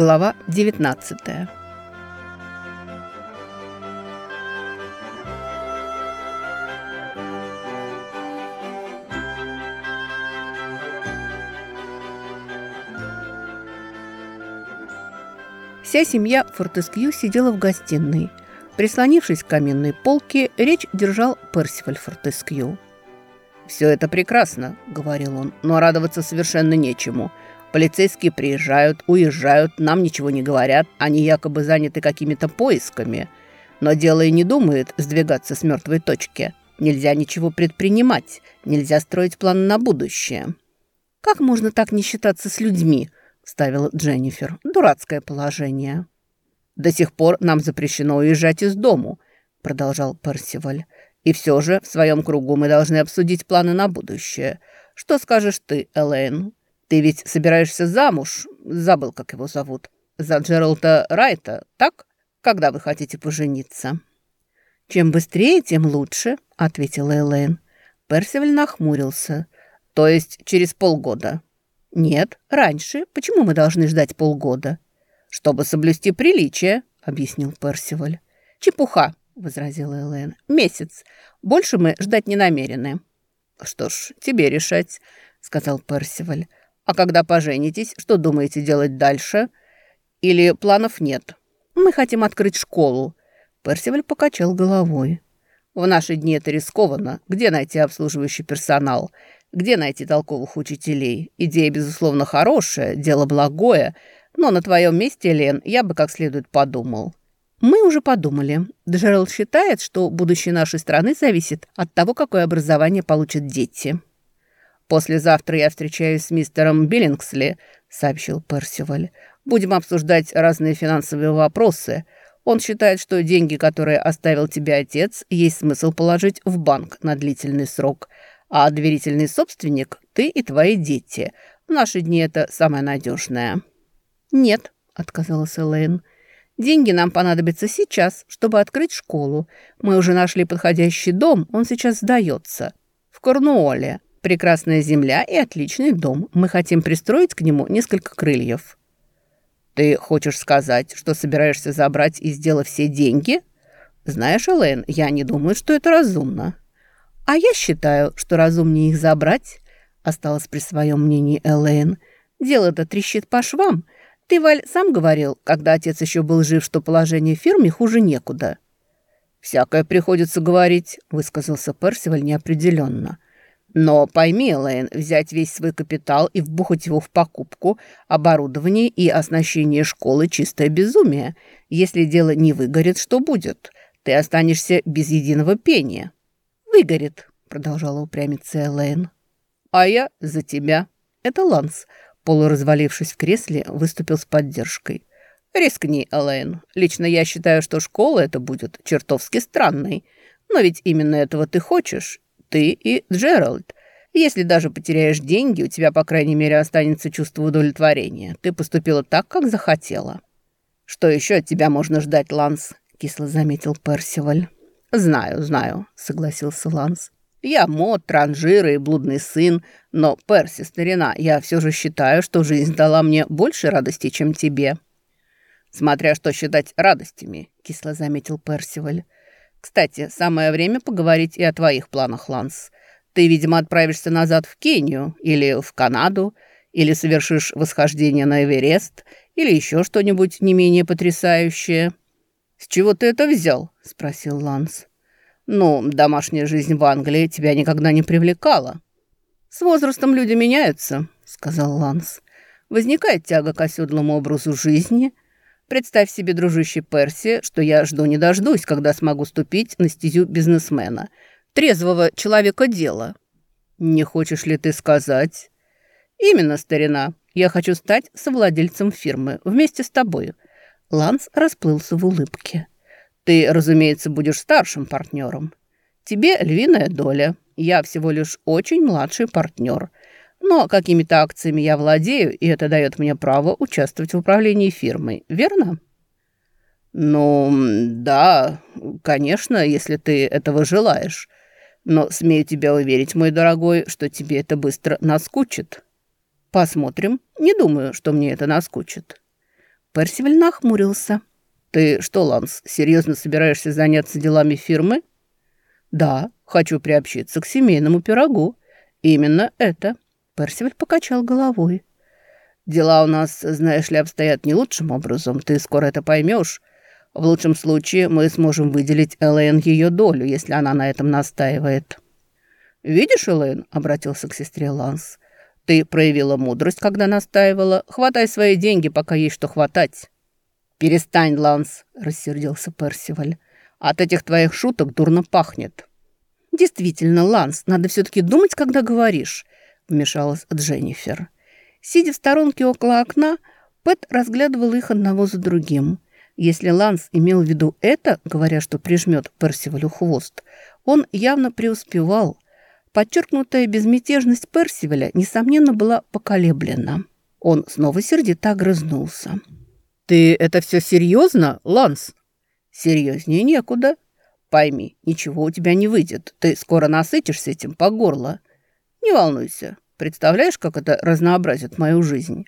Глава 19 Вся семья Фортескью сидела в гостиной. Прислонившись к каменной полке, речь держал Персиваль Фортескью. «Все это прекрасно», — говорил он, — «но радоваться совершенно нечему. Полицейские приезжают, уезжают, нам ничего не говорят, они якобы заняты какими-то поисками. Но дело и не думает сдвигаться с мертвой точки. Нельзя ничего предпринимать, нельзя строить планы на будущее». «Как можно так не считаться с людьми?» ставила Дженнифер. «Дурацкое положение». «До сих пор нам запрещено уезжать из дому», — продолжал Персиваль. «И все же в своем кругу мы должны обсудить планы на будущее. Что скажешь ты, Элейн? Ты ведь собираешься замуж? Забыл, как его зовут. За Джералда Райта, так? Когда вы хотите пожениться?» «Чем быстрее, тем лучше», — ответила Элейн. Персиваль нахмурился. «То есть через полгода?» «Нет, раньше. Почему мы должны ждать полгода?» «Чтобы соблюсти приличие», — объяснил Персиваль. «Чепуха», — возразила Элэйн. «Месяц. Больше мы ждать не намерены». «Что ж, тебе решать», — сказал Персиваль. «А когда поженитесь, что думаете делать дальше? Или планов нет?» «Мы хотим открыть школу». Персиваль покачал головой. «В наши дни это рискованно. Где найти обслуживающий персонал? Где найти толковых учителей? Идея, безусловно, хорошая, дело благое, но на твоем месте, Лен, я бы как следует подумал. Мы уже подумали. Джеральд считает, что будущее нашей страны зависит от того, какое образование получат дети. «Послезавтра я встречаюсь с мистером Биллингсли», — сообщил Персиваль. «Будем обсуждать разные финансовые вопросы. Он считает, что деньги, которые оставил тебе отец, есть смысл положить в банк на длительный срок а доверительный собственник – ты и твои дети. В наши дни это самое надежное». «Нет», – отказалась Элэйн. «Деньги нам понадобятся сейчас, чтобы открыть школу. Мы уже нашли подходящий дом, он сейчас сдается. В Корнуолле. Прекрасная земля и отличный дом. Мы хотим пристроить к нему несколько крыльев». «Ты хочешь сказать, что собираешься забрать из дела все деньги?» «Знаешь, Элэйн, я не думаю, что это разумно». «А я считаю, что разумнее их забрать», — осталось при своем мнении Элейн. «Дело-то трещит по швам. Ты, Валь, сам говорил, когда отец еще был жив, что положение в фирме хуже некуда». «Всякое приходится говорить», — высказался Персиваль неопределенно. «Но пойми, Элейн, взять весь свой капитал и вбухать его в покупку, оборудование и оснащение школы — чистое безумие. Если дело не выгорит, что будет? Ты останешься без единого пения» выгорит», — продолжала упрямиться Элейн. «А я за тебя». Это Ланс, полуразвалившись в кресле, выступил с поддержкой. «Рискни, Элейн. Лично я считаю, что школа это будет чертовски странной. Но ведь именно этого ты хочешь. Ты и Джеральд. Если даже потеряешь деньги, у тебя, по крайней мере, останется чувство удовлетворения. Ты поступила так, как захотела». «Что еще от тебя можно ждать, Ланс?» — кисло заметил Персиваль. «Знаю, знаю», — согласился Ланс. «Я мод, транжир и блудный сын, но, Перси, старина, я все же считаю, что жизнь дала мне больше радости, чем тебе». «Смотря что считать радостями», — кисло заметил Персиваль. «Кстати, самое время поговорить и о твоих планах, Ланс. Ты, видимо, отправишься назад в Кению или в Канаду, или совершишь восхождение на Эверест, или еще что-нибудь не менее потрясающее». «С чего ты это взял?» – спросил Ланс. «Ну, домашняя жизнь в Англии тебя никогда не привлекала». «С возрастом люди меняются», – сказал Ланс. «Возникает тяга к оседлому образу жизни. Представь себе, дружище Перси, что я жду не дождусь, когда смогу ступить на стезю бизнесмена, трезвого человека дела». «Не хочешь ли ты сказать?» «Именно, старина. Я хочу стать совладельцем фирмы вместе с тобой». Ланс расплылся в улыбке. «Ты, разумеется, будешь старшим партнером. Тебе львиная доля. Я всего лишь очень младший партнер. Но какими-то акциями я владею, и это дает мне право участвовать в управлении фирмой. Верно?» «Ну, да, конечно, если ты этого желаешь. Но смею тебя уверить, мой дорогой, что тебе это быстро наскучит». «Посмотрим. Не думаю, что мне это наскучит». Персиваль нахмурился. «Ты что, Ланс, серьезно собираешься заняться делами фирмы?» «Да, хочу приобщиться к семейному пирогу. Именно это». Персиваль покачал головой. «Дела у нас, знаешь ли, обстоят не лучшим образом. Ты скоро это поймешь. В лучшем случае мы сможем выделить Элэйн ее долю, если она на этом настаивает». «Видишь, Элэйн?» — обратился к сестре Ланс. «Ты проявила мудрость, когда настаивала. Хватай свои деньги, пока есть что хватать». «Перестань, Ланс!» — рассердился Персиваль. «От этих твоих шуток дурно пахнет». «Действительно, Ланс, надо все-таки думать, когда говоришь», — вмешалась Дженнифер. Сидя в сторонке около окна, Пэт разглядывал их одного за другим. Если Ланс имел в виду это, говоря, что прижмет Персивалю хвост, он явно преуспевал. Подчеркнутая безмятежность Персиваля, несомненно, была поколеблена. Он снова сердито огрызнулся. «Ты это все серьезно, Ланс?» «Серьезнее некуда. Пойми, ничего у тебя не выйдет. Ты скоро насытишься этим по горло. Не волнуйся. Представляешь, как это разнообразит мою жизнь?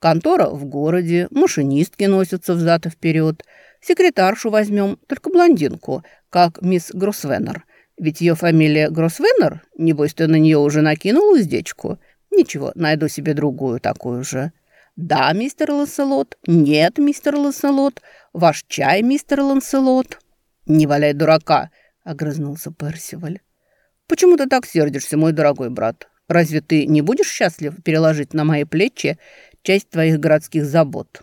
Контора в городе, машинистки носятся взад и вперед. Секретаршу возьмем, только блондинку, как мисс Гроссвеннер. Ведь ее фамилия Гроссвеннер. Небось, ты на нее уже накинул уздечку. Ничего, найду себе другую такую же. «Да, мистер Ланселот. Нет, мистер Ланселот. Ваш чай, мистер Ланселот». «Не валяй дурака», — огрызнулся Персиваль. «Почему ты так сердишься, мой дорогой брат? Разве ты не будешь счастлив переложить на мои плечи часть твоих городских забот?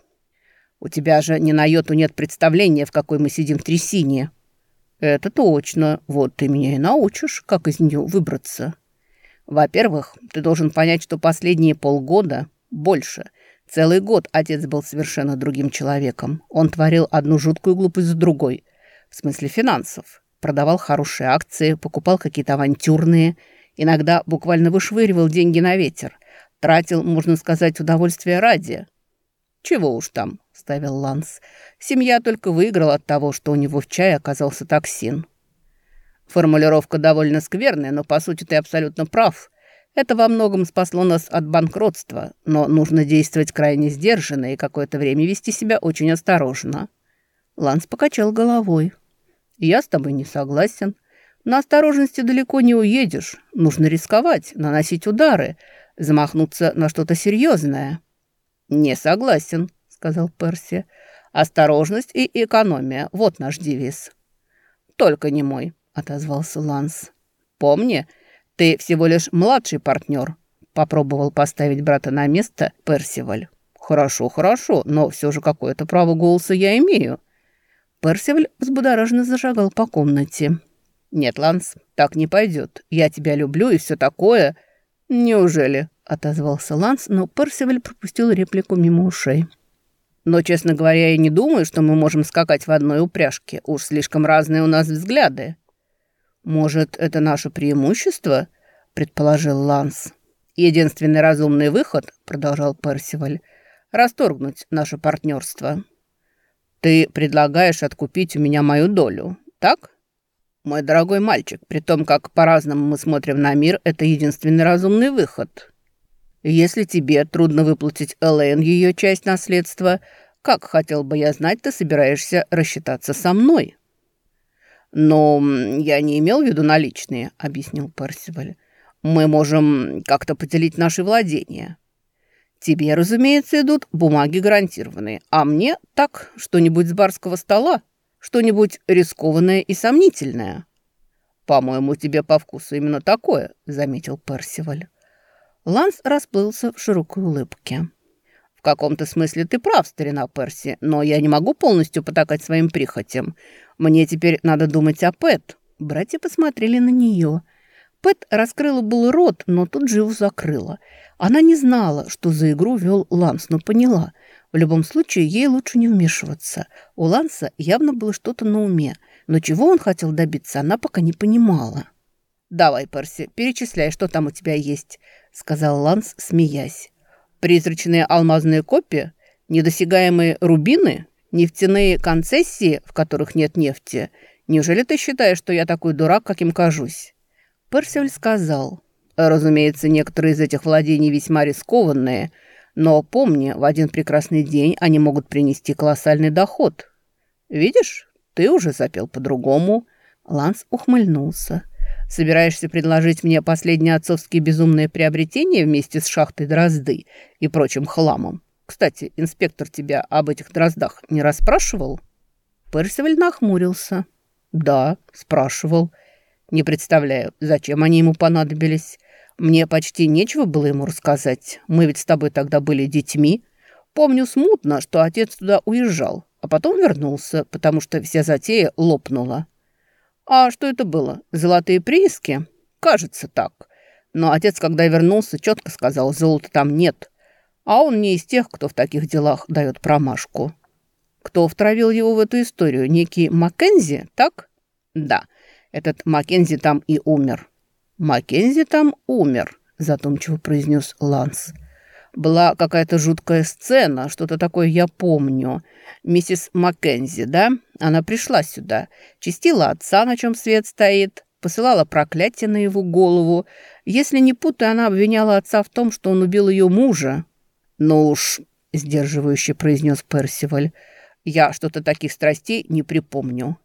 У тебя же ни на йоту нет представления, в какой мы сидим в трясине». «Это точно. Вот ты меня и научишь, как из нее выбраться». «Во-первых, ты должен понять, что последние полгода, больше — Целый год отец был совершенно другим человеком. Он творил одну жуткую глупость за другой. В смысле финансов. Продавал хорошие акции, покупал какие-то авантюрные. Иногда буквально вышвыривал деньги на ветер. Тратил, можно сказать, удовольствие ради. «Чего уж там», — ставил Ланс. «Семья только выиграла от того, что у него в чае оказался токсин». Формулировка довольно скверная, но, по сути, ты абсолютно прав. Это во многом спасло нас от банкротства, но нужно действовать крайне сдержанно и какое-то время вести себя очень осторожно». Ланс покачал головой. «Я с тобой не согласен. На осторожности далеко не уедешь. Нужно рисковать, наносить удары, замахнуться на что-то серьезное». «Не согласен», — сказал Перси. «Осторожность и экономия — вот наш девиз». «Только не мой», — отозвался Ланс. «Помни, «Ты всего лишь младший партнер», — попробовал поставить брата на место Персиваль. «Хорошо, хорошо, но все же какое-то право голоса я имею». Персиваль взбудораженно зашагал по комнате. «Нет, Ланс, так не пойдет. Я тебя люблю и все такое». «Неужели?» — отозвался Ланс, но Персиваль пропустил реплику мимо ушей. «Но, честно говоря, я не думаю, что мы можем скакать в одной упряжке. Уж слишком разные у нас взгляды». «Может, это наше преимущество?» – предположил Ланс. «Единственный разумный выход», – продолжал Персиваль, – «расторгнуть наше партнерство». «Ты предлагаешь откупить у меня мою долю, так?» «Мой дорогой мальчик, при том, как по-разному мы смотрим на мир, это единственный разумный выход. Если тебе трудно выплатить Элэйн ее часть наследства, как, хотел бы я знать, ты собираешься рассчитаться со мной?» «Но я не имел в виду наличные», — объяснил Персиваль. «Мы можем как-то поделить наши владения». «Тебе, разумеется, идут бумаги гарантированные, а мне так, что-нибудь с барского стола, что-нибудь рискованное и сомнительное». «По-моему, тебе по вкусу именно такое», — заметил Персиваль. Ланс расплылся в широкой улыбке. «В каком-то смысле ты прав, старина Перси, но я не могу полностью потакать своим прихотям. Мне теперь надо думать о Пэт». Братья посмотрели на нее. Пэт раскрыла был рот, но тут же его закрыла. Она не знала, что за игру вел Ланс, но поняла. В любом случае, ей лучше не вмешиваться. У Ланса явно было что-то на уме, но чего он хотел добиться, она пока не понимала. «Давай, Перси, перечисляй, что там у тебя есть», — сказал Ланс, смеясь. «Призрачные алмазные копии? Недосягаемые рубины?» Нефтяные концессии, в которых нет нефти. Неужели ты считаешь, что я такой дурак, каким кажусь?» Персиваль сказал. «Разумеется, некоторые из этих владений весьма рискованные, Но помни, в один прекрасный день они могут принести колоссальный доход. Видишь, ты уже запел по-другому». Ланс ухмыльнулся. «Собираешься предложить мне последние отцовские безумные приобретения вместе с шахтой Дрозды и прочим хламом? Кстати, инспектор тебя об этих Дроздах не расспрашивал?» Персиваль нахмурился. «Да, спрашивал. Не представляю, зачем они ему понадобились. Мне почти нечего было ему рассказать. Мы ведь с тобой тогда были детьми. Помню смутно, что отец туда уезжал, а потом вернулся, потому что вся затея лопнула. А что это было? Золотые прииски? Кажется так. Но отец, когда вернулся, четко сказал, золота там нет. А он не из тех, кто в таких делах дает промашку. Кто втравил его в эту историю? Некий Маккензи, так? Да, этот Маккензи там и умер. Маккензи там умер, задумчиво произнес Ланс. Была какая-то жуткая сцена, что-то такое я помню. Миссис Маккензи, да? Она пришла сюда, чистила отца, на чем свет стоит, посылала проклятие на его голову. Если не путаю, она обвиняла отца в том, что он убил ее мужа. «Ну уж», — сдерживающе произнес Персиваль, — я что-то таких страстей не припомню».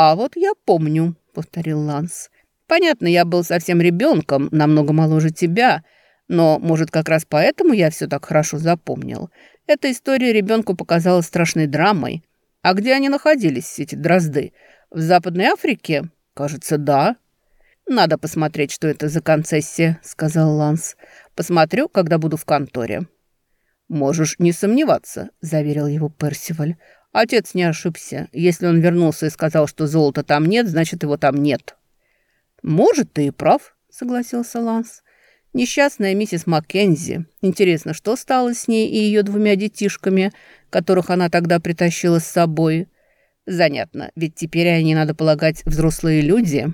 «А вот я помню», — повторил Ланс. «Понятно, я был совсем ребенком, намного моложе тебя, но, может, как раз поэтому я все так хорошо запомнил. Эта история ребенку показалась страшной драмой. А где они находились, эти дрозды? В Западной Африке? Кажется, да». «Надо посмотреть, что это за концессия», — сказал Ланс. «Посмотрю, когда буду в конторе». «Можешь не сомневаться», – заверил его Персиваль. «Отец не ошибся. Если он вернулся и сказал, что золота там нет, значит, его там нет». «Может, ты и прав», – согласился Ланс. «Несчастная миссис Маккензи. Интересно, что стало с ней и ее двумя детишками, которых она тогда притащила с собой?» «Занятно, ведь теперь они, надо полагать, взрослые люди».